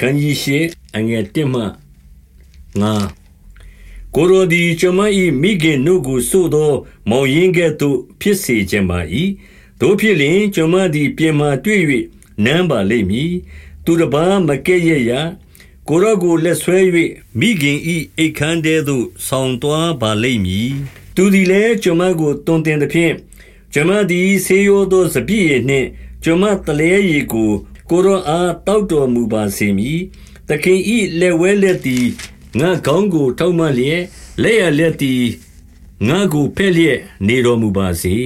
ခန်းကြီးရှိအငယ်1မှ9ကိုရိုဒီကျွန်မ၏မိခင်တို့ကိုစို့သော မောင်ရင်ကဲ့သို့ဖြစ်စေခြင်းပါ၏တို့ဖြစ်လျင်ကျွန်မသည်ပြင်မာတွေ့၍နမ်းပါလိမ့်မည်သူတစ်ပါးမကဲ့ရဲ့ရကိုရောကိုလက်ဆွဲ၍မိခင်ဤအိတ်ခမ်းတဲသို့ဆောင်းသွားပါလိမ့်မည်သူသည်လည်းကျွန်မကိုတွင်တင်သဖြင့်ကျွန်မသည်ဆေးရိုးသောစပြည့်ရနှင့်ကျွန်မတလဲရီကို ကိုရောအားတောက်တော်မူပါစေမည်တခင်ဤလက်ဝဲလက်သည်ငါကောင်းကို ထောက်မှလျက်လက်ရလက်သည်ငါကိုဖဲ့လျက်နေတော်မူပါစေ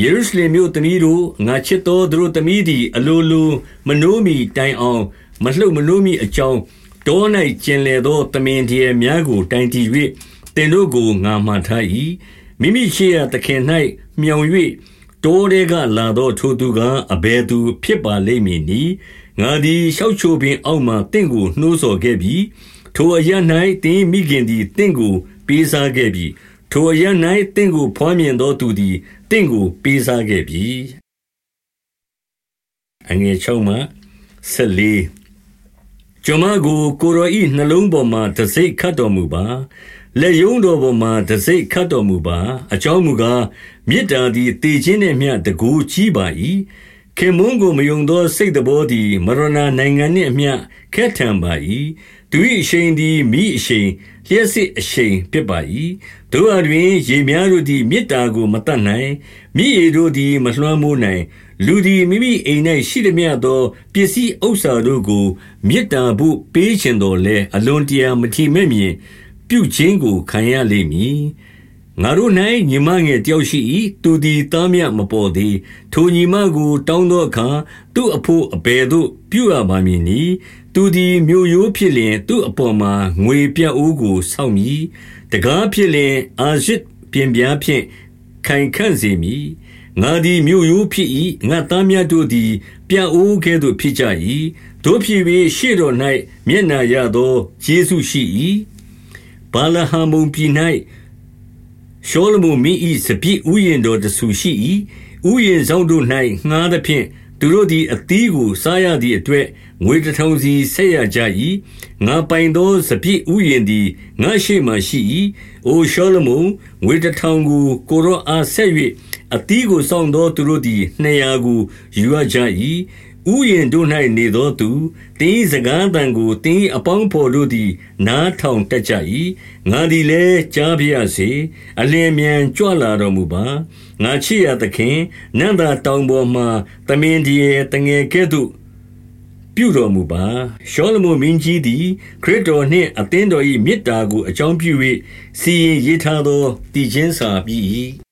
ယေရုရှလင်မြို့သမီးတို့ငါချစ်တော်သူတို့သမီးသည် အလိုလိုမနှိုးမီတိုင်အောင် မလှုပ်မနှိုးမီအကြောင်းတော၌ကျင်လေသောတမင်တည်းများကိုတိုင်တည်၍တင်တို့ကိုငါမှန်ထား၏မိမိရှိရာသခင်၌မြောင်၍ တောထဲကလာသော ထိုသူကအဘယ်သူဖြစ်ပါလိမ့်မည်နီငါသည် ရှောက်ချိုပင်အောက်မှတင့်ကို နှိုးဆော်ခဲ့ပြီးထိုအရ၌တင်းမိခင်သည်တင့်ကို ပေးစားခဲ့ပြီးထိုအရ၌တင့်ကိုဖွားမြင်သောသူသည်တင့်ကို ပေးစားခဲ့ပြီအငယ်6မှ14ကျွန်မကို ကိုရောဤနှလုံးပေါ်မှာတစိ့ခတ်တော်မူပါ လက်ယုံတော်ပေါ်မှာတစိ့ခတ်တော်မူပါ အကြောင်းမူကားမေတ္တာသည်တည်ခြင်းနှင့်မျှတကူကြီးပါ၏ခင်မုန်းကိုမယုံသော စိတ်တော်သည်မရဏနိုင်ငံနှင့်အမျှခက်ထန်ပါ၏သူ၏အရှိန်သည်မိအရှိန်လျှက်စစ်အရှိန်ဖြစ်ပါ၏တို့အတွင် ရေများတို့သည်မေတ္တာကိုမတတ်နိုင်မိရေတို့သည်မလွှမ်းမိုးနိုင် လူသည်မိမိအိမ်၌ရှိသည်မြသောပစ္စည်းဥစ္စာတို့ကိုမေတ္တာဖို့ပေးခြင်းတော်လဲအလွန်တရာမထီမဲ့မြင် ပြုခြင်းကိုခံရလိမ့်မည်ငါတို့၌ညီမငယ်တယောက်ရှိ၏သူသည်သားမြမပေါ်သေးထိုညီမကို တောင်းသောအခါသူ့အဖို့အဘယ်သို့ ပြုရပါမည်နည်းသူသည်မြို့ရိုးဖြစ်လျင် သူ့အပေါ်မှာငွေပြအိုးကိုဆောက်မည်တကားဖြစ်လျင်အာရစ်ပြင်ပြားဖြင့်ခိုင်ခန့်စေမည်ငါသည်မြို့ရိုးဖြစ်၏ငါသားမြတ်တို့သည် ပြအိုးကဲ့သို့ဖြစ်ကြ၏တို့ဖြစ်၍ရှေ့တော်၌မျက်နာရသောယေရှုရှိ၏ ဘာလဟံမုန်ပြည်၌ရှောလမုန်မင်း၏စပြည့်ဥယျင်တော်တဆူရှိ၏ဥယျင်ဆောင်တို့၌ငှားသဖြင့် သူတို့သည် အသီးကို စားရသည့်အတွက် ငွေတထောင်စီ ဆက်ရကြ၏ငါပိုင်သော စပြည့်ဥယျင်သည် ငါရှိမှရှိ၏အိုရှောလမုန် ငွေတထောင်ကို ကိုရောအား ဆက်၍အသီးကို စောင့်သောသူတို့သည် နှစ်ရာကို ယူရကြ၏ ဥယျင်တို့၌နေသောသူတင်းစကားတန်ကိုတင်းအပေါင်းဖော်တို့သည် နားထောင်တတ်ကြ၏ငါသည်လည်း ကြားပြရစေ အလင်းမြန် ကြွလာတော်မူပါ ငါချစ်ရသခင်နန္တာတောင်ပေါ်မှတမင်တည်းတငယ်ကဲ့သို့ ပြုတော်မူပါ ရှောလမုန်မင်းကြီးသည် ခရစ်တော်နှင့် အသင်းတော်၏မေတ္တာကို အကြောင်းပြု၍စီရင်ရေးထားသောတည်ခြင်းစာပြီ